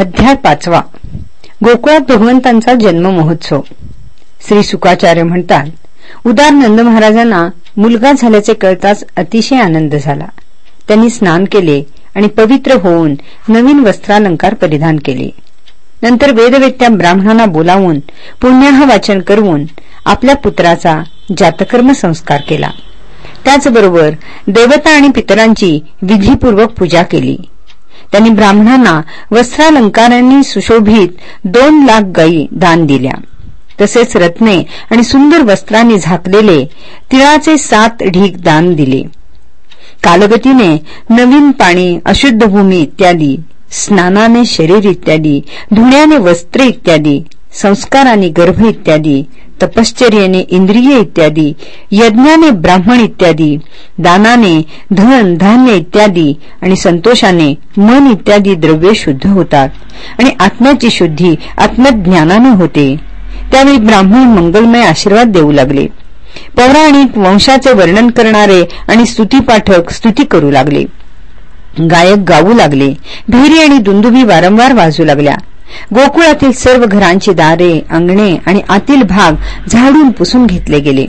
अध्याय पाचवा. गोकुळात भगवंतांचा जन्म महोत्सव. श्री सुकाचार्य म्हणतात उदार नंद महाराजांना मुलगा झाल्याचे कळताच अतिशय आनंद झाला. त्यांनी स्नान केले आणि पवित्र होऊन नवीन वस्त्रालंकार परिधान केले. नंतर वेदवेत्या ब्राह्मणांना बोलावून पुण्याह वाचन करून आपल्या पुत्राचा जातकर्म संस्कार केला. त्याचबरोबर देवता आणि पितरांची विधीपूर्वक पूजा केली. त्यांनी ब्राह्मणांना वस्त्रालंकारांनी सुशोभित दोन लाख गायी दान दिल्या. तसेच रत्ने आणि सुंदर वस्त्रांनी झाकलेले तिळाचे सात ढीक दान दिले. कालगतीने नवीन पाणी अशुद्ध भूमी इत्यादी स्नानाने शरीर इत्यादी धुण्याने वस्त्रे इत्यादी संस्काराने गर्भ इत्यादी तपश्चर्याने इंद्रिय इत्यादी यज्ञाने ब्राह्मण इत्यादी दानाने धन धान्य इत्यादी आणि संतोषाने मन इत्यादी द्रव्ये शुद्ध होतात आणि आत्म्याची शुद्धी आत्मज्ञानाने होते. त्यावेळी ब्राह्मण मंगलमय आशीर्वाद देऊ लागले. पौराणिक वंशाचे वर्णन करणारे आणि स्तुतीपाठक स्तुती करू लागले. गायक गाऊ लागले. भेरी आणि दुंदुबी वारंवार वाजू लागल्या. गोकुळातील सर्व घरांची दारे अंगणे आणि आतील भाग झाडून पुसून घेतले गेले.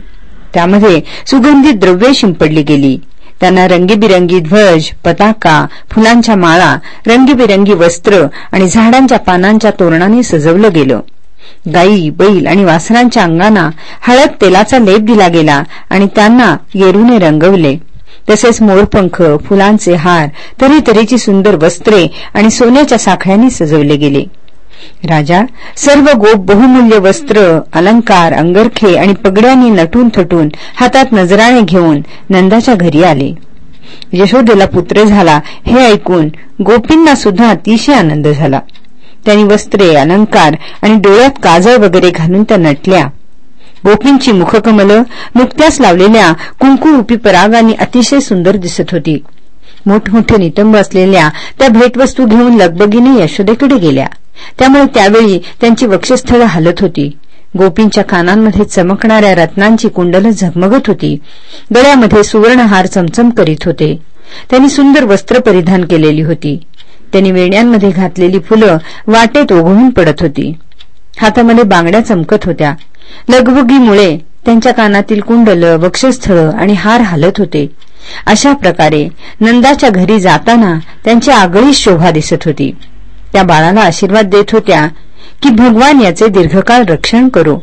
त्यामध्ये सुगंधित द्रव्ये शिंपडली गेली. त्यांना रंगीबिरंगी ध्वज पताका फुलांच्या माळा रंगीबिरंगी वस्त्र आणि झाडांच्या पानांच्या तोरणाने सजवलं गेलं. गाई बैल आणि वासरांच्या अंगांना हळद तेलाचा लेप दिला गेला आणि त्यांना येरूने रंगवले. तसेच मोरपंख फुलांचे हार तऱ्हेतऱ्हेची सुंदर वस्त्रे आणि सोन्याच्या साखळ्यांनी सजवले गेले. राजा सर्व गोप बहुमूल्य वस्त्र अलंकार अंगरखे आणि पगड्यांनी नटून थटून हातात नजराणे घेऊन नंदाच्या घरी आले. यशोदेला पुत्र झाला हे ऐकून गोपींना सुद्धा अतिशय आनंद झाला. त्यांनी वस्त्रे अलंकार आणि डोळ्यात काजळ वगैरे घालून त्या नटल्या. गोपींची मुखकमल नुकत्याच लावलेल्या कुंकुरूपी परागांनी अतिशय सुंदर दिसत होती. मोठमोठे नितंब असलेल्या त्या भेटवस्तू घेऊन लगबगीने यशोदेकडे गेल्या. त्यामुळे त्यावेळी त्यांची वक्षस्थळ हलत होती. गोपींच्या कानांमध्ये चमकणाऱ्या रत्नांची कुंडलं झगमगत होती. गळ्यामध्ये सुवर्णहार चमचम करीत होते. त्यांनी सुंदर वस्त्र परिधान केलेली होती. त्यांनी वेण्यांमध्ये घातलेली फुलं वाटेत ओघळून पडत होती. हातामध्ये बांगड्या चमकत होत्या. लगबगीमुळे त्यांच्या कानातील कुंडल वक्षस्थळ आणि हार हलत होते. अशा प्रकारे नंदाच्या घरी जाताना त्यांची आगळी शोभा दिसत होती. त्या बाळाला आशीर्वाद देत होत्या की भगवान याचे दीर्घकाळ रक्षण करो.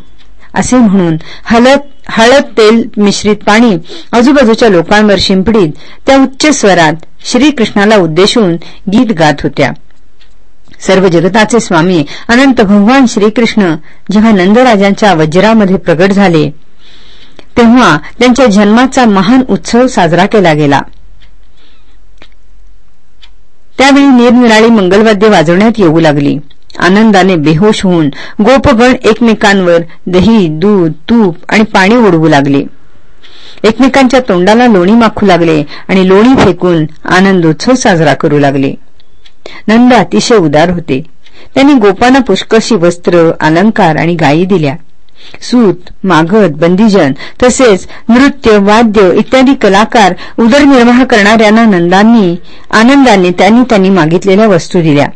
असे म्हणून हळद हळद तेल मिश्रित पाणी आजूबाजूच्या लोकांवर शिंपडीत त्या उच्च स्वरात श्रीकृष्णाला उद्देशून गीत गात होत्या. सर्व जगताचे स्वामी अनंत भगवान श्रीकृष्ण जेव्हा नंदराजांच्या वज्रामध्ये प्रगट झाले तेव्हा त्यांच्या जन्माचा महान उत्सव साजरा केला गेला. त्यावेळी निरनिराळी मंगलवाद्य वाजवण्यात येऊ लागली. आनंदाने बेहोश होऊन गोपगण एकमेकांवर दही दूध तूप आणि पाणी ओढवू लागले. एकमेकांच्या तोंडाला लोणी माखू लागले आणि लोणी फेकून आनंदोत्सव साजरा करू लागले. नंद अतिशय उदार होते. त्यांनी गोपांना पुष्कळशी वस्त्र अलंकार आणि गायी दिल्या. सूत मागत बंदीजन तसेच नृत्य वाद्य इत्यादी कलाकार उदरनिर्वाह करणाऱ्यांना नंदांनी आनंदाने त्यांनी त्यांनी मागितलेल्या वस्तू दिल्या.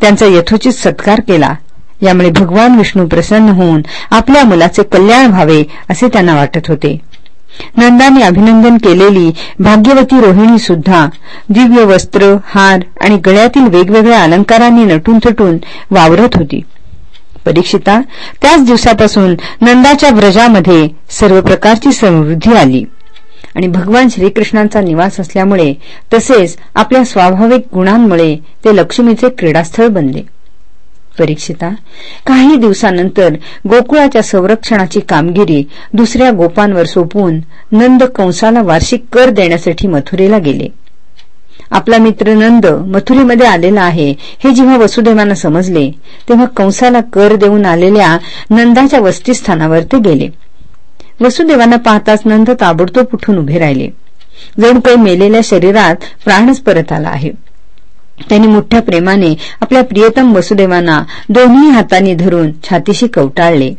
त्यांचा यथोचित सत्कार केला. यामुळे भगवान विष्णू प्रसन्न होऊन आपल्या मुलाचे कल्याण व्हावे असे त्यांना वाटत होते. नंदाने अभिनंदन केलेली भाग्यवती रोहिणी सुद्धा दिव्य वस्त्र हार आणि गळ्यातील वेगवेगळ्या अलंकारांनी नटून थटून वावरत होती. परीक्षिता त्याच दिवसापासून नंदाच्या व्रजामध्ये सर्व प्रकारची समृद्धी आली. आणि भगवान श्रीकृष्णांचा निवास असल्यामुळे तसेच आपल्या स्वाभाविक गुणांमुळे ते लक्ष्मीचे क्रीडास्थळ बनले. परीक्षिता काही दिवसानंतर गोकुळाच्या संरक्षणाची कामगिरी दुसऱ्या गोपांवर सोपवून नंद कंसाला वार्षिक कर देण्यासाठी मथुरेला गेले. आपला मित्र नंद मथुरीमध्ये आलेला आहे. हे जेव्हा वसुदेवांना समजले तेव्हा कंसाला कर देऊन आलेल्या नंदाच्या वस्तीस्थानावर ते गेले. वसुदेवांना पाहताच नंद ताबडतोब उठून उभे राहिले. जणू काही मेलेल्या शरीरात प्राणच परत आला आहे. त्यांनी मोठ्या प्रेमाने आपल्या प्रियतम वसुदेवांना दोन्ही हातांनी धरून छातीशी कवटाळले.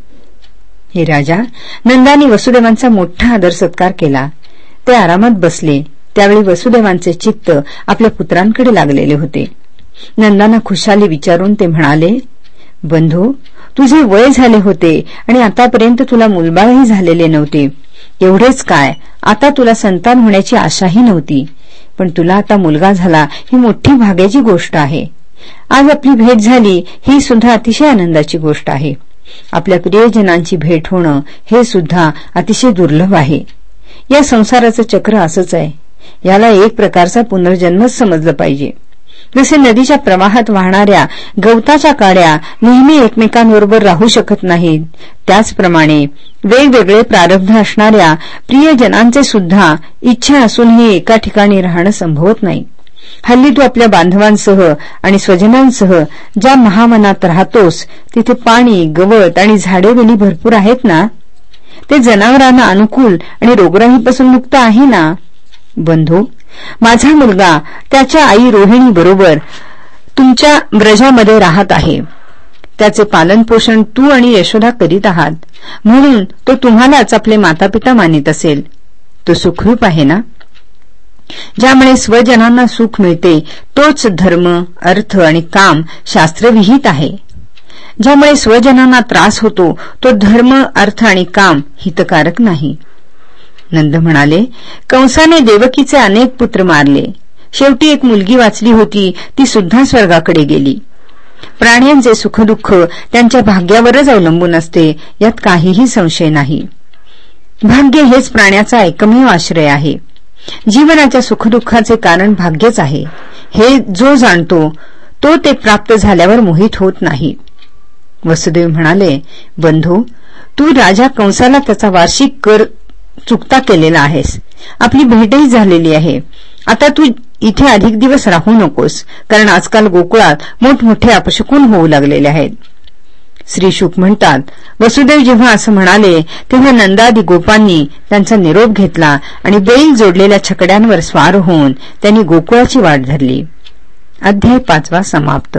हे राजा नंदानी वसुदेवांचा मोठा आदर सत्कार केला. ते आरामात बसले. त्यावेळी वसुदेवांचे चित्त आपल्या पुत्रांकडे लागलेले होते. नंदांना खुशाली विचारून ते म्हणाले बंधू तुझे वय झाले होते आणि आतापर्यंत तुला मुलबाळही झालेले नव्हते. एवढेच काय आता तुला संतान होण्याची आशाही नव्हती. पण तुला आता मुलगा झाला ही मोठी भाग्याची गोष्ट आहे. आज आपली भेट झाली ही सुद्धा अतिशय आनंदाची गोष्ट आहे. आपल्या प्रियजनांची भेट होणं हे सुद्धा अतिशय दुर्लभ आहे. या संसाराचं चक्र असंच आहे. याला एक प्रकारचा पुनर्जन्मच समजलं पाहिजे. जसे नदीच्या प्रवाहात वाहणाऱ्या गवताच्या काड्या नेहमी एकमेकांबरोबर राहू शकत नाहीत त्याचप्रमाणे वेगवेगळे प्रारब्ध असणाऱ्या प्रियजनांचे सुद्धा इच्छा असूनही एका ठिकाणी राहणं संभवत नाही. हल्ली तू आपल्या बांधवांसह आणि स्वजनांसह ज्या महामनात राहतोस तिथे पाणी गवत आणि झाडेवेली भरपूर आहेत ना? ते जनावरांना अनुकूल आणि रोगराईपासून मुक्त आहे ना? बंधू माझा मुलगा त्याच्या आई रोहिणी बरोबर तुमच्या ब्रजामध्ये राहत आहे. त्याचे पालनपोषण तू आणि यशोदा करीत आहात. म्हणून तो तुम्हालाच आपले मातापिता मानित असेल. तो सुखरूप आहे ना? ज्यामुळे स्वजनांना सुख मिळते तोच धर्म अर्थ आणि काम शास्त्रविहित आहे. ज्यामुळे स्वजनांना त्रास होतो तो धर्म अर्थ आणि काम हितकारक नाही. नंद म्हणाले कंसाने देवकीचे अनेक पुत्र मारले. शेवटी एक मुलगी वाचली होती ती सुद्धा स्वर्गाकडे गेली. प्राण्यांचे सुखदुःख त्यांच्या भाग्यावरच अवलंबून असते यात काहीही संशय नाही. भाग्य हेच प्राण्याचा एकमेव आश्रय आहे. जीवनाच्या सुखदुःखाचे कारण भाग्यच आहे. हे जो जाणतो तो ते प्राप्त झाल्यावर मोहित होत नाही. वसुदेव म्हणाले बंधू तू राजा कंसाला त्याचा वार्षिक कर चुकता केलेला आहेस. आपली भेटही झालेली आहे. आता तू इथे अधिक दिवस राहू नकोस कारण आजकाल गोकुळात मोठमोठे अपशकून होऊ लागलेले आहेत. श्री शुक म्हणतात वसुदेव जेव्हा असं म्हणाले तेव्हा नंदादी गोपांनी त्यांचा निरोप घेतला आणि बैल जोडलेल्या छकड्यांवर स्वार होऊन त्यांनी गोकुळाची वाट धरली. अध्याय पाचवा समाप्त.